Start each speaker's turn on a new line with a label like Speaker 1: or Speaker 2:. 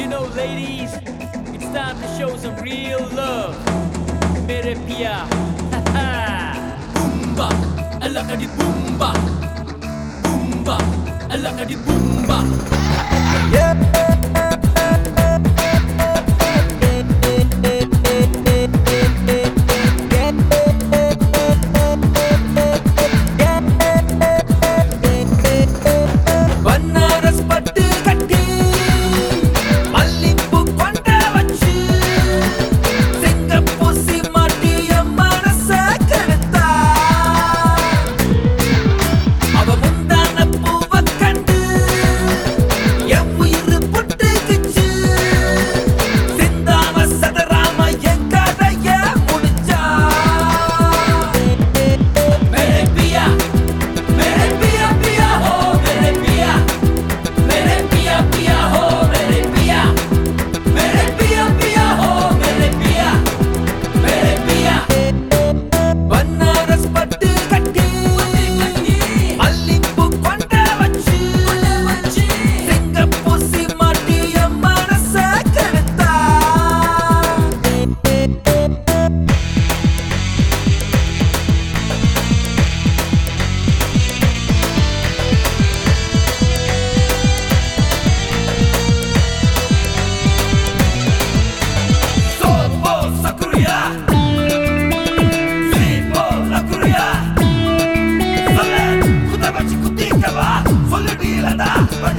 Speaker 1: You know, ladies, it's time to show some real love. Mere pia, ha ha. Boomba,
Speaker 2: Ah.